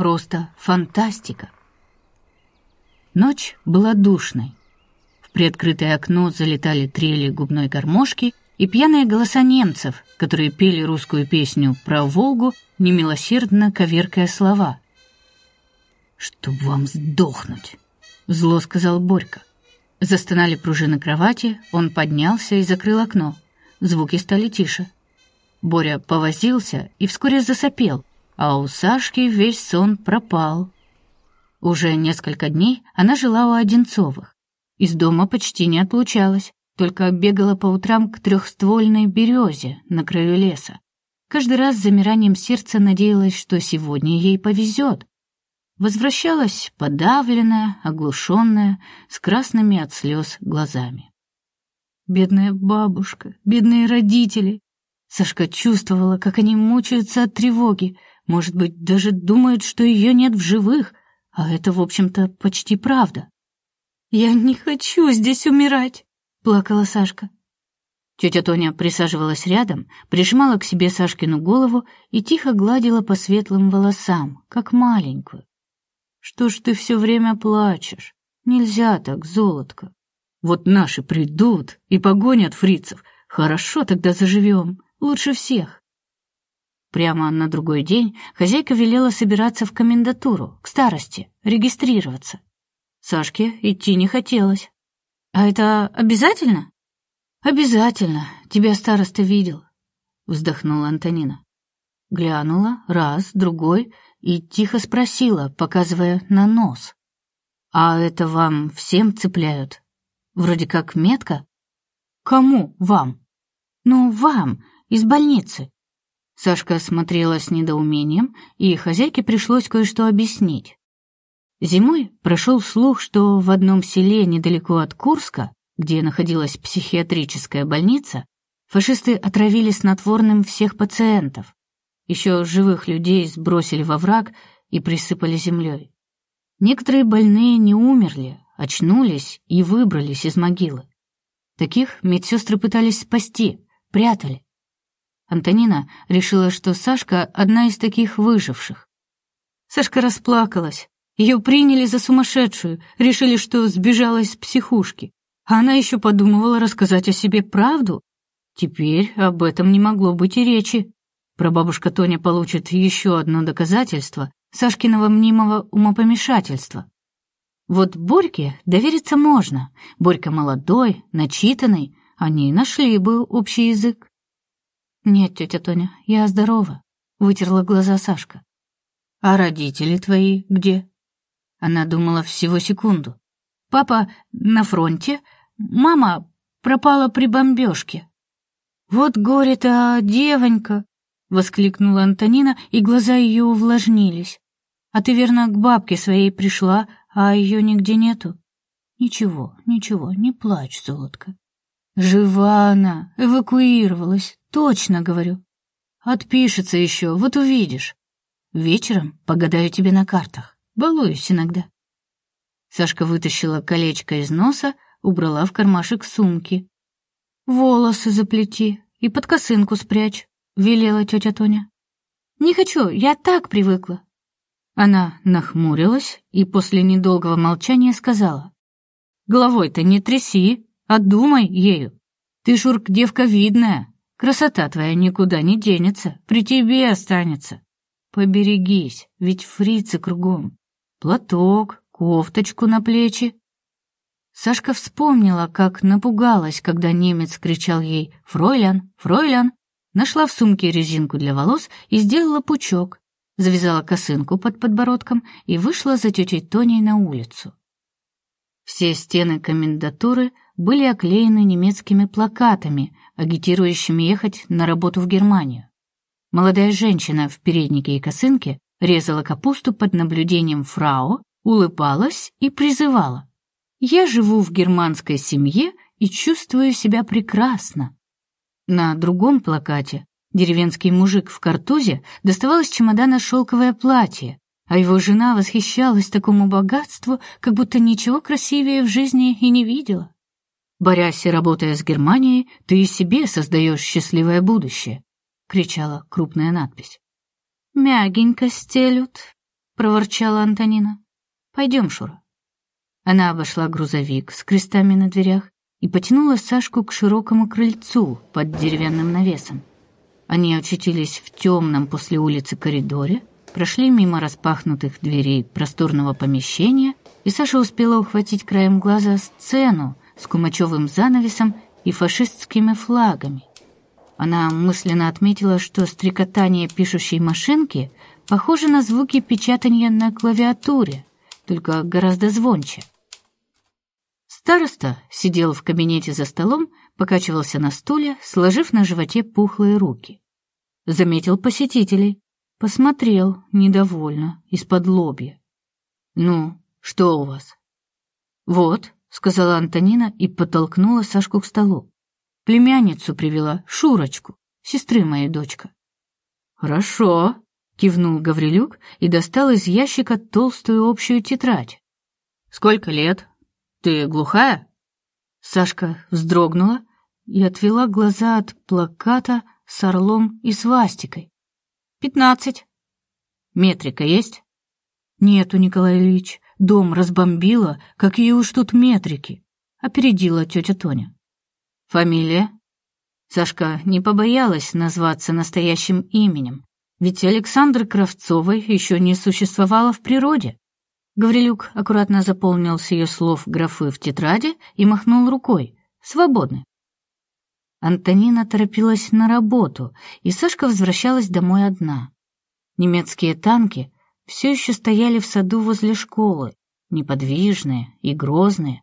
Просто фантастика. Ночь была душной. В приоткрытое окно залетали трели губной гармошки и пьяные голоса немцев, которые пели русскую песню про Волгу, немилосердно коверкая слова. «Чтоб вам сдохнуть!» — зло сказал Борька. Застонали пружины кровати, он поднялся и закрыл окно. Звуки стали тише. Боря повозился и вскоре засопел, а у Сашки весь сон пропал. Уже несколько дней она жила у Одинцовых. Из дома почти не отлучалась, только бегала по утрам к трехствольной березе на краю леса. Каждый раз с замиранием сердца надеялась, что сегодня ей повезет. Возвращалась подавленная, оглушенная, с красными от слез глазами. Бедная бабушка, бедные родители. Сашка чувствовала, как они мучаются от тревоги, может быть, даже думают, что ее нет в живых, а это, в общем-то, почти правда. «Я не хочу здесь умирать», — плакала Сашка. Тетя Тоня присаживалась рядом, прижимала к себе Сашкину голову и тихо гладила по светлым волосам, как маленькую. «Что ж ты все время плачешь? Нельзя так, золотко. Вот наши придут и погонят фрицев. Хорошо тогда заживем, лучше всех». Прямо на другой день хозяйка велела собираться в комендатуру, к старости, регистрироваться. Сашке идти не хотелось. «А это обязательно?» «Обязательно. Тебя староста видел», — вздохнула Антонина. Глянула раз, другой и тихо спросила, показывая на нос. «А это вам всем цепляют? Вроде как метка?» «Кому вам?» «Ну, вам, из больницы. Сашка смотрела с недоумением, и хозяйке пришлось кое-что объяснить. Зимой прошел слух, что в одном селе недалеко от Курска, где находилась психиатрическая больница, фашисты отравили снотворным всех пациентов. Еще живых людей сбросили во враг и присыпали землей. Некоторые больные не умерли, очнулись и выбрались из могилы. Таких медсестры пытались спасти, прятали. Антонина решила, что Сашка одна из таких выживших. Сашка расплакалась. Ее приняли за сумасшедшую, решили, что сбежала из психушки. А она еще подумывала рассказать о себе правду. Теперь об этом не могло быть и речи. Прабабушка Тоня получит еще одно доказательство Сашкиного мнимого умопомешательства. Вот Борьке довериться можно. Борька молодой, начитанный, они нашли бы общий язык. «Нет, тетя Тоня, я здорова», — вытерла глаза Сашка. «А родители твои где?» Она думала всего секунду. «Папа на фронте, мама пропала при бомбежке». «Вот горе-то, девонька!» — воскликнула Антонина, и глаза ее увлажнились. «А ты, верно, к бабке своей пришла, а ее нигде нету?» «Ничего, ничего, не плачь, золотко. Жива она, эвакуировалась, точно говорю. Отпишется еще, вот увидишь. Вечером погадаю тебе на картах. Балуюсь иногда. Сашка вытащила колечко из носа, убрала в кармашек сумки. Волосы заплети и под косынку спрячь, велела тетя Тоня. Не хочу, я так привыкла. Она нахмурилась и после недолгого молчания сказала: "Головой-то не тряси, Отдумай ею. Ты, Шурк, девка видная. Красота твоя никуда не денется, при тебе останется. Поберегись, ведь фрицы кругом. Платок, кофточку на плечи. Сашка вспомнила, как напугалась, когда немец кричал ей «Фройлян! Фройлян!». Нашла в сумке резинку для волос и сделала пучок, завязала косынку под подбородком и вышла за тетей Тоней на улицу. Все стены комендатуры были оклеены немецкими плакатами, агитирующими ехать на работу в Германию. Молодая женщина в переднике и косынке резала капусту под наблюдением фрау, улыбалась и призывала: "Я живу в германской семье и чувствую себя прекрасно". На другом плакате деревенский мужик в картузе доставал из чемодана шелковое платье, а его жена восхищалась такому богатству, как будто ничего красивее в жизни и не видела. Борясь и работая с Германией, ты и себе создаешь счастливое будущее, кричала крупная надпись. Мягенько стелют, проворчала Антонина. Пойдем, Шура. Она обошла грузовик с крестами на дверях и потянула Сашку к широкому крыльцу под деревянным навесом. Они очутились в темном после улицы коридоре, прошли мимо распахнутых дверей просторного помещения, и Саша успела ухватить краем глаза сцену с кумачевым занавесом и фашистскими флагами. Она мысленно отметила, что стрекотание пишущей машинки похоже на звуки печатания на клавиатуре, только гораздо звонче. Староста сидел в кабинете за столом, покачивался на стуле, сложив на животе пухлые руки. Заметил посетителей, посмотрел недовольно, из-под лобья. «Ну, что у вас?» «Вот», — сказала Антонина и подтолкнула Сашку к столу. «Племянницу привела, Шурочку, сестры моей дочка». «Хорошо», — кивнул Гаврилюк и достал из ящика толстую общую тетрадь. «Сколько лет?» Ты глухая? Сашка вздрогнула и отвела глаза от плаката с орлом и свастикой. Пятнадцать. Метрика есть? Нету, Николай Ильич. Дом разбомбила, какие уж тут метрики. Опередила тетя Тоня. Фамилия? Сашка не побоялась назваться настоящим именем, ведь Александр Кравцовой еще не существовало в природе. Гаврилюк аккуратно заполнил с ее слов графы в тетради и махнул рукой. «Свободны». Антонина торопилась на работу, и Сашка возвращалась домой одна. Немецкие танки все еще стояли в саду возле школы, неподвижные и грозные.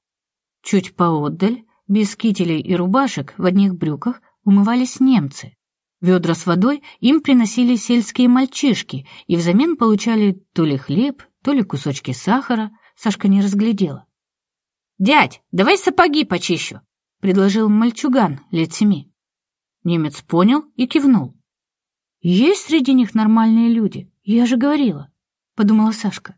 Чуть поотдаль, без кителей и рубашек, в одних брюках, умывались немцы. Ведра с водой им приносили сельские мальчишки и взамен получали то ли хлеб, то ли кусочки сахара, Сашка не разглядела. «Дядь, давай сапоги почищу», — предложил мальчуган лет семи. Немец понял и кивнул. «Есть среди них нормальные люди, я же говорила», — подумала Сашка.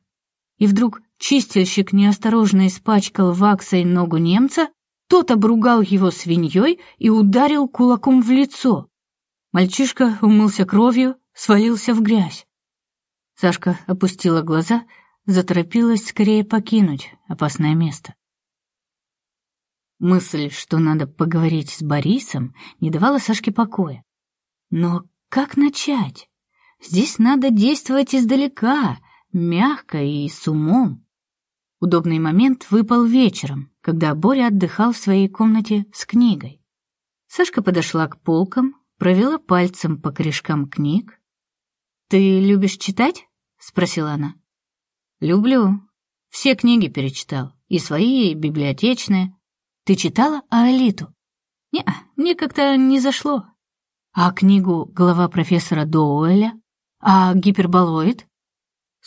И вдруг чистильщик неосторожно испачкал ваксой ногу немца, тот обругал его свиньей и ударил кулаком в лицо. Мальчишка умылся кровью, свалился в грязь. Сашка опустила глаза, заторопилась скорее покинуть опасное место. Мысль, что надо поговорить с Борисом, не давала Сашке покоя. Но как начать? Здесь надо действовать издалека, мягко и с умом. Удобный момент выпал вечером, когда Боря отдыхал в своей комнате с книгой. Сашка подошла к полкам, провела пальцем по корешкам книг. «Ты любишь читать?» — спросила она. «Люблю. Все книги перечитал. И свои, и библиотечные. Ты читала Аэлиту?» «Не, мне как-то не зашло». «А книгу «Глава профессора Доуэля»? А гиперболоид?»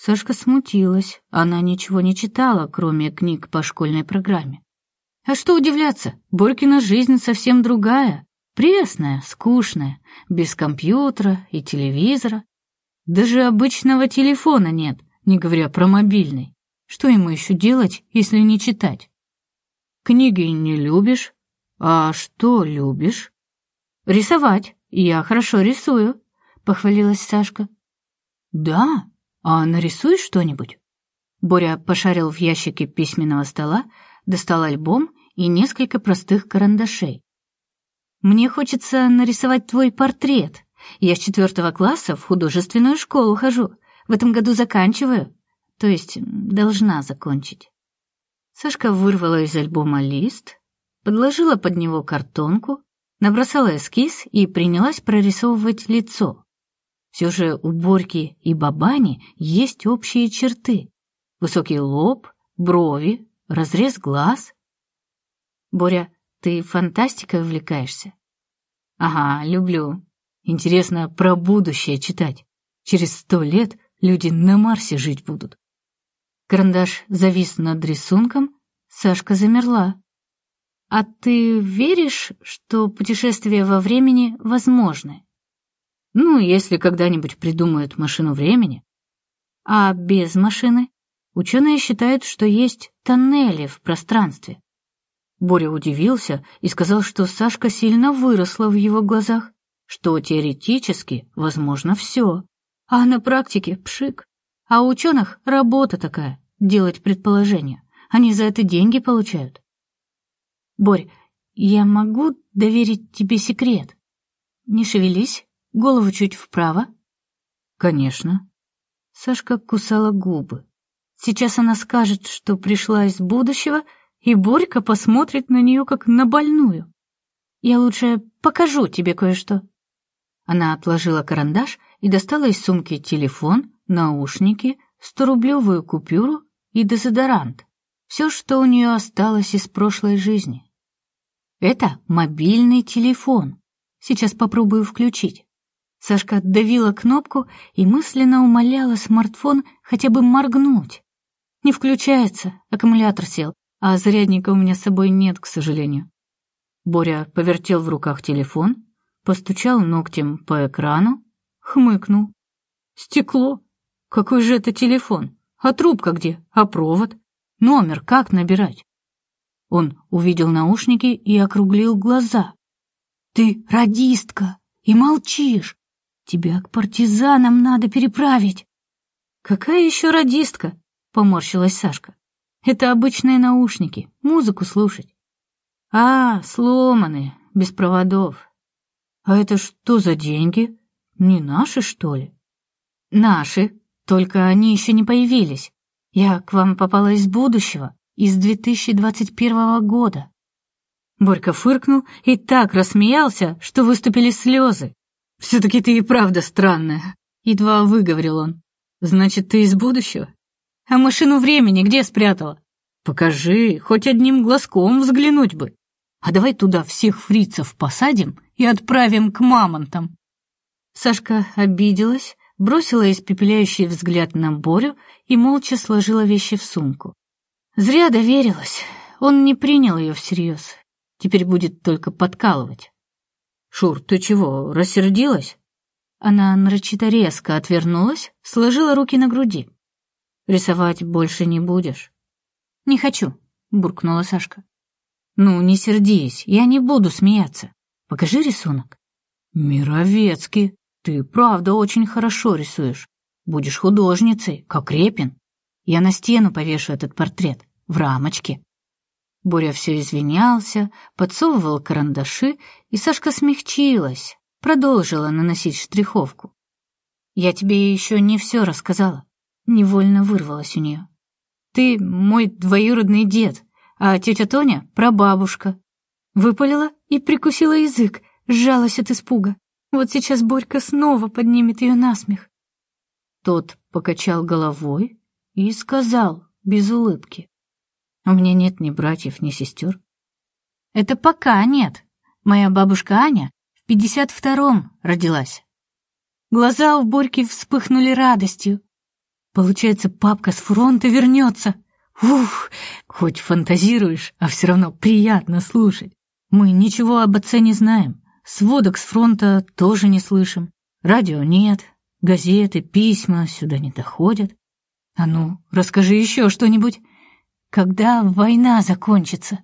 Сашка смутилась. Она ничего не читала, кроме книг по школьной программе. А что удивляться, Борькина жизнь совсем другая. Пресная, скучная, без компьютера и телевизора. Даже обычного телефона нет, не говоря про мобильный. Что ему еще делать, если не читать? Книги не любишь? А что любишь? Рисовать. Я хорошо рисую, похвалилась Сашка. Да? А нарисуешь что-нибудь? Боря пошарил в ящике письменного стола, достал альбом и несколько простых карандашей. Мне хочется нарисовать твой портрет. Я с четвертого класса в художественную школу хожу. В этом году заканчиваю. То есть должна закончить. Сашка вырвала из альбома лист, подложила под него картонку, набросала эскиз и принялась прорисовывать лицо. Все же у Борьки и Бабани есть общие черты. Высокий лоб, брови, разрез глаз. Боря ты фантастикой увлекаешься? Ага, люблю. Интересно про будущее читать. Через сто лет люди на Марсе жить будут. Карандаш завис над рисунком, Сашка замерла. А ты веришь, что путешествия во времени возможны? Ну, если когда-нибудь придумают машину времени. А без машины? Ученые считают, что есть тоннели в пространстве. Боря удивился и сказал, что Сашка сильно выросла в его глазах, что теоретически возможно все, а на практике пшик. А у ученых работа такая — делать предположения. Они за это деньги получают. Борь, я могу доверить тебе секрет? Не шевелись, голову чуть вправо. Конечно. Сашка кусала губы. Сейчас она скажет, что пришла из будущего, и Борька посмотрит на нее как на больную. Я лучше покажу тебе кое-что. Она отложила карандаш и достала из сумки телефон, наушники, сторублевую купюру и дезодорант. Все, что у нее осталось из прошлой жизни. Это мобильный телефон. Сейчас попробую включить. Сашка давила кнопку и мысленно умоляла смартфон хотя бы моргнуть. Не включается, аккумулятор сел, а зарядника у меня с собой нет, к сожалению. Боря повертел в руках телефон, постучал ногтем по экрану, хмыкнул. Стекло. Какой же это телефон? А трубка где? А провод? Номер как набирать? Он увидел наушники и округлил глаза. «Ты радистка и молчишь. Тебя к партизанам надо переправить». «Какая еще радистка?» — поморщилась Сашка. «Это обычные наушники, музыку слушать». «А, сломанные, без проводов. А это что за деньги? Не наши, что ли?» «Наши, только они еще не появились. Я к вам попала из будущего, из 2021 года. Борька фыркнул и так рассмеялся, что выступили слезы. «Все-таки ты и правда странная», — едва выговорил он. «Значит, ты из будущего? А машину времени где спрятала? Покажи, хоть одним глазком взглянуть бы. А давай туда всех фрицев посадим и отправим к мамонтам». Сашка обиделась, бросила испепеляющий взгляд на Борю и молча сложила вещи в сумку. Зря доверилась. Он не принял ее всерьез. Теперь будет только подкалывать. «Шур, ты чего, рассердилась?» Она нарочито резко отвернулась, сложила руки на груди. «Рисовать больше не будешь?» «Не хочу», — буркнула Сашка. «Ну, не сердись, я не буду смеяться. Покажи рисунок». «Мировецкий, ты правда очень хорошо рисуешь. Будешь художницей, как Репин». Я на стену повешу этот портрет, в рамочке. Боря все извинялся, подсовывал карандаши, и Сашка смягчилась, продолжила наносить штриховку. «Я тебе еще не все рассказала», — невольно вырвалась у нее. «Ты мой двоюродный дед, а тетя Тоня — прабабушка». Выпалила и прикусила язык, сжалась от испуга. Вот сейчас Борька снова поднимет ее на смех. Тот покачал головой, и сказал без улыбки. «У меня нет ни братьев, ни сестер». «Это пока нет. Моя бабушка Аня в пятьдесят втором родилась». Глаза у Борьки вспыхнули радостью. Получается, папка с фронта вернется. Ух, хоть фантазируешь, а все равно приятно слушать. Мы ничего об отце не знаем. Сводок с фронта тоже не слышим. Радио нет, газеты, письма сюда не доходят. А ну, расскажи еще что-нибудь. Когда война закончится?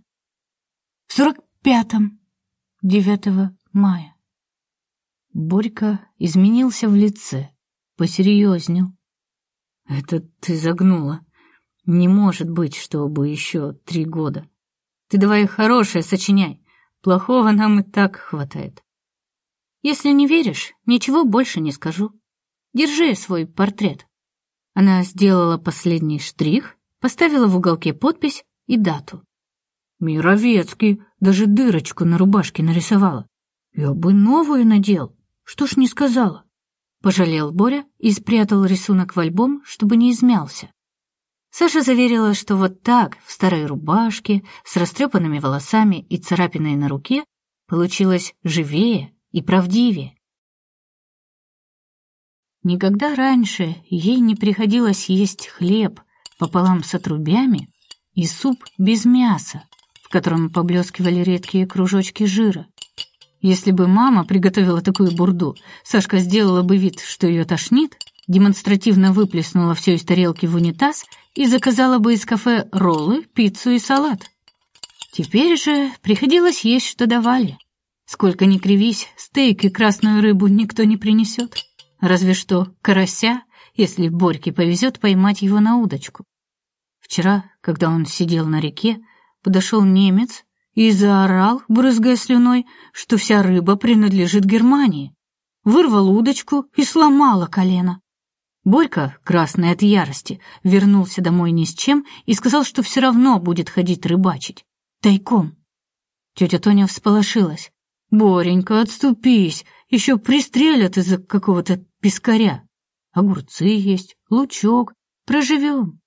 В сорок пятом, девятого мая. Борька изменился в лице, посерьезнел. Это ты загнула. Не может быть, чтобы еще три года. Ты давай хорошее сочиняй. Плохого нам и так хватает. Если не веришь, ничего больше не скажу. Держи свой портрет. Она сделала последний штрих, поставила в уголке подпись и дату. Мировецкий даже дырочку на рубашке нарисовала. Я бы новую надел, что ж не сказала. Пожалел Боря и спрятал рисунок в альбом, чтобы не измялся. Саша заверила, что вот так, в старой рубашке, с растрепанными волосами и царапиной на руке, получилось живее и правдивее. Никогда раньше ей не приходилось есть хлеб пополам с отрубями и суп без мяса, в котором поблескивали редкие кружочки жира. Если бы мама приготовила такую бурду, Сашка сделала бы вид, что ее тошнит, демонстративно выплеснула все из тарелки в унитаз и заказала бы из кафе роллы, пиццу и салат. Теперь же приходилось есть, что давали. Сколько ни кривись, стейк и красную рыбу никто не принесет разве что карася если Борьке повезет поймать его на удочку. Вчера, когда он сидел на реке, подошел немец и заорал, брызгая слюной, что вся рыба принадлежит Германии. Вырвал удочку и сломала колено. Борька, красный от ярости, вернулся домой ни с чем и сказал, что все равно будет ходить рыбачить. Тайком. Тетя Тоня всполошилась. «Боренька, отступись, еще пристрелят из-за какого-то пескаря. Огурцы есть, лучок, проживем».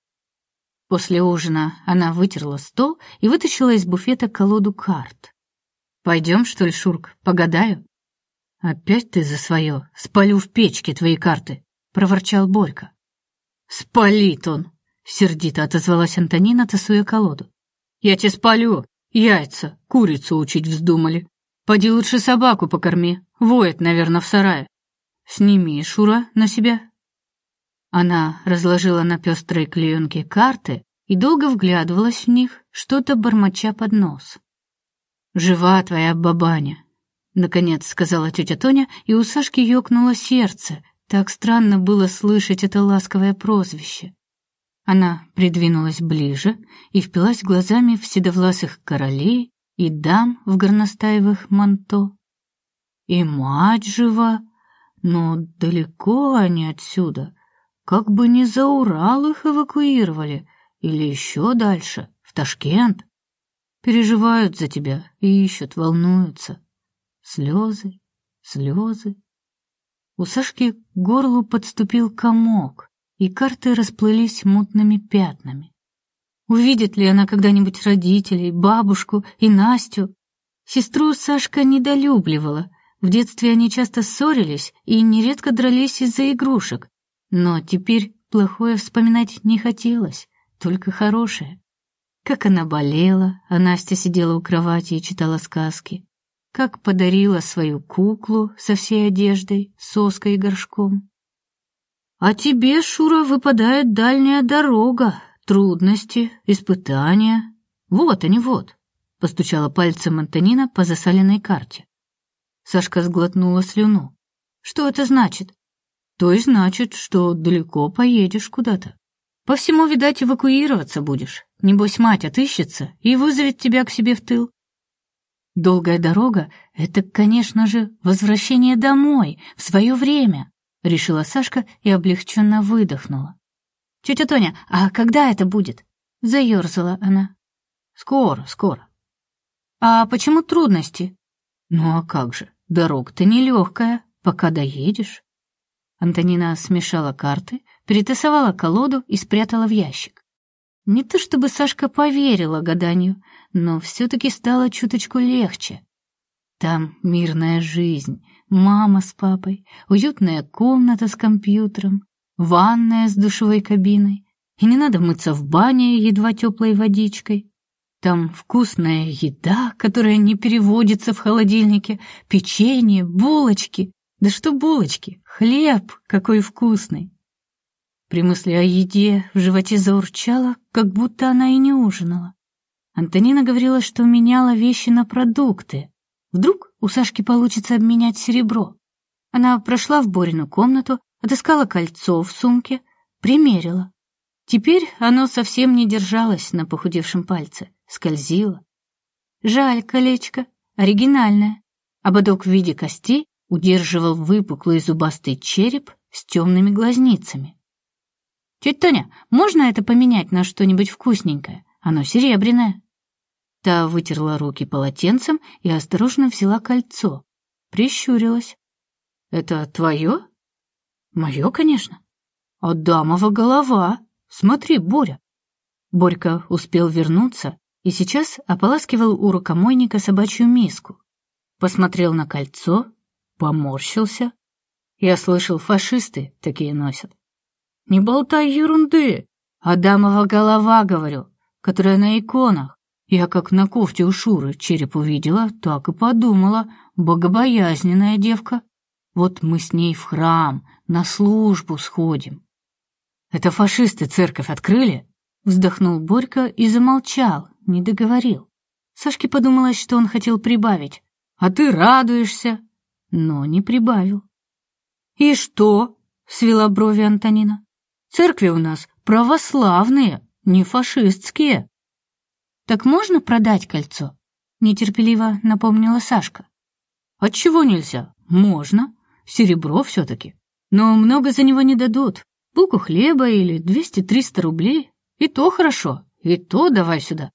После ужина она вытерла стол и вытащила из буфета колоду карт. «Пойдем, что ли, Шурк, погадаю?» «Опять ты за свое. Спалю в печке твои карты», — проворчал Борька. «Спалит он!» — сердито отозвалась Антонина, тасуя колоду. «Я тебе спалю! Яйца, курицу учить вздумали. Поди лучше собаку покорми, воет, наверное, в сарае. Сними, Шура, на себя». Она разложила на пестрой клеенке карты и долго вглядывалась в них, что-то бормоча под нос. «Жива твоя бабаня», — наконец сказала тетя Тоня, и у Сашки ёкнуло сердце, так странно было слышать это ласковое прозвище. Она придвинулась ближе и впилась глазами в седовласых королей и дам в горностаевых манто. И мать жива, но далеко они отсюда, как бы не за Урал их эвакуировали или еще дальше, в Ташкент. Переживают за тебя и ищут, волнуются. Слезы, слезы. У Сашки к горлу подступил комок, и карты расплылись мутными пятнами. Увидит ли она когда-нибудь родителей, бабушку и Настю? Сестру Сашка недолюбливала. В детстве они часто ссорились и нередко дрались из-за игрушек. Но теперь плохое вспоминать не хотелось, только хорошее. Как она болела, а Настя сидела у кровати и читала сказки как подарила свою куклу со всей одеждой, соской и горшком. А тебе, Шура, выпадает дальняя дорога, трудности, испытания. Вот они, вот, постучала пальцем Антонина по засаленной карте. Сашка сглотнула слюну. Что это значит? То и значит, что далеко поедешь куда-то. По всему, видать, эвакуироваться будешь. Небось, мать отыщется и вызовет тебя к себе в тыл. Долгая дорога — это, конечно же, возвращение домой, в свое время, — решила Сашка и облегченно выдохнула. «Тетя Тоня, а когда это будет?» — заерзала она. «Скоро, скоро». «А почему трудности?» «Ну а как же, дорога-то нелегкая, пока доедешь». Антонина смешала карты, перетасовала колоду и спрятала в ящик. Не то чтобы Сашка поверила гаданию, но все-таки стало чуточку легче. Там мирная жизнь, мама с папой, уютная комната с компьютером, ванная с душевой кабиной, и не надо мыться в бане едва теплой водичкой. Там вкусная еда, которая не переводится в холодильнике, печенье, булочки. Да что булочки, хлеб какой вкусный. При мысли о еде в животе заурчало, как будто она и не ужинала. Антонина говорила, что меняла вещи на продукты. Вдруг у Сашки получится обменять серебро. Она прошла в Борину комнату, отыскала кольцо в сумке, примерила. Теперь оно совсем не держалось на похудевшем пальце, скользило. Жаль колечко, оригинальное. Ободок в виде костей удерживал выпуклый зубастый череп с темными глазницами. «Тетя Тоня, можно это поменять на что-нибудь вкусненькое? Оно серебряное». Та вытерла руки полотенцем и осторожно взяла кольцо. Прищурилась. «Это твое?» «Мое, конечно». «Адамова голова! Смотри, Боря!» Борька успел вернуться и сейчас ополаскивал у рукомойника собачью миску. Посмотрел на кольцо, поморщился. Я слышал, фашисты такие носят. «Не болтай ерунды! Адамова голова, говорю, которая на иконах. Я как на кофте у Шуры череп увидела, так и подумала, богобоязненная девка. Вот мы с ней в храм, на службу сходим. Это фашисты церковь открыли? Вздохнул Борька и замолчал, не договорил. Сашке подумалось, что он хотел прибавить. А ты радуешься? Но не прибавил. И что? — свела брови Антонина. «Церкви у нас православные, не фашистские». «Так можно продать кольцо?» — нетерпеливо напомнила Сашка. «Отчего нельзя? Можно. Серебро все-таки. Но много за него не дадут. Булку хлеба или двести-триста рублей. И то хорошо, и то давай сюда».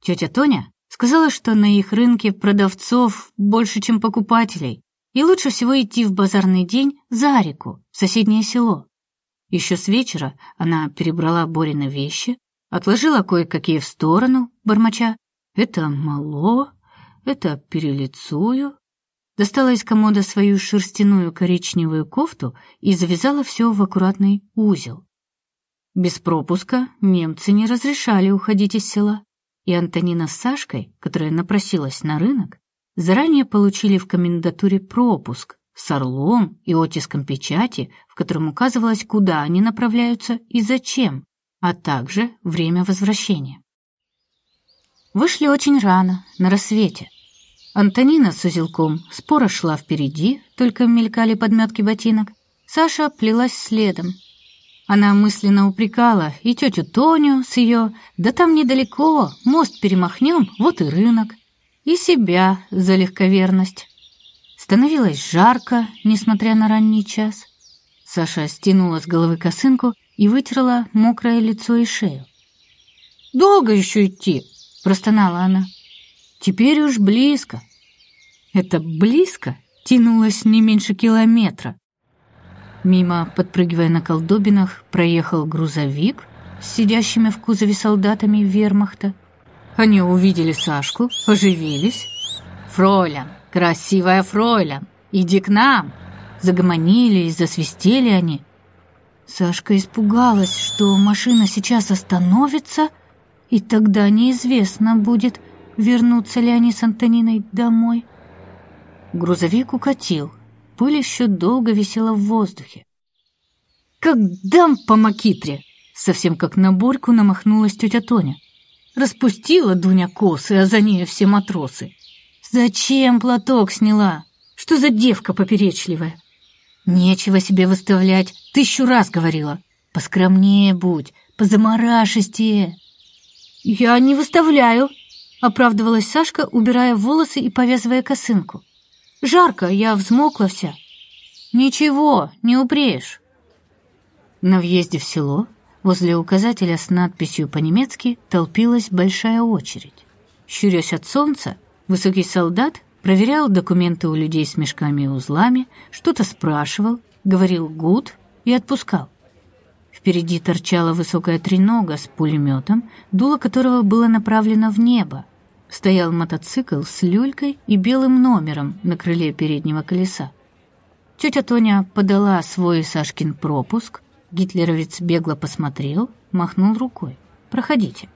Тетя Тоня сказала, что на их рынке продавцов больше, чем покупателей, и лучше всего идти в базарный день за реку, в соседнее село. Еще с вечера она перебрала Борины вещи, отложила кое-какие в сторону, бормоча «это мало, это перелицую». Достала из комода свою шерстяную коричневую кофту и завязала все в аккуратный узел. Без пропуска немцы не разрешали уходить из села, и Антонина с Сашкой, которая напросилась на рынок, заранее получили в комендатуре пропуск с орлом и оттиском печати, в котором указывалось, куда они направляются и зачем, а также время возвращения. Вышли очень рано, на рассвете. Антонина с узелком споро шла впереди, только мелькали подметки ботинок. Саша плелась следом. Она мысленно упрекала и тетю Тоню с ее «да там недалеко, мост перемахнем, вот и рынок», и себя за легковерность. Становилось жарко, несмотря на ранний час. Саша стянула с головы косынку и вытерла мокрое лицо и шею. «Долго еще идти?» — простонала она. «Теперь уж близко». Это «близко» тянулось не меньше километра. Мимо, подпрыгивая на колдобинах, проехал грузовик с сидящими в кузове солдатами вермахта. Они увидели Сашку, оживились. «Фройлян, красивая фройлян, иди к нам!» Загомонили и засвистели они. Сашка испугалась, что машина сейчас остановится, и тогда неизвестно будет, вернутся ли они с Антониной домой. Грузовик укатил, пыль еще долго висела в воздухе. «Как дам по макитре!» Совсем как на Борьку намахнулась тетя Тоня. Распустила Дуня косы, а за ней все матросы. Зачем платок сняла? Что за девка поперечливая? Нечего себе выставлять, тысячу раз говорила. Поскромнее будь, позамарашистее. Я не выставляю, оправдывалась Сашка, убирая волосы и повязывая косынку. Жарко, я взмокла вся. Ничего, не упреешь. На въезде в село Возле указателя с надписью по-немецки толпилась большая очередь. Щурясь от солнца, высокий солдат проверял документы у людей с мешками и узлами, что-то спрашивал, говорил «гуд» и отпускал. Впереди торчала высокая тренога с пулеметом, дуло которого было направлено в небо. Стоял мотоцикл с люлькой и белым номером на крыле переднего колеса. Тетя Тоня подала свой Сашкин пропуск, Гитлеровец бегло посмотрел, махнул рукой. «Проходите».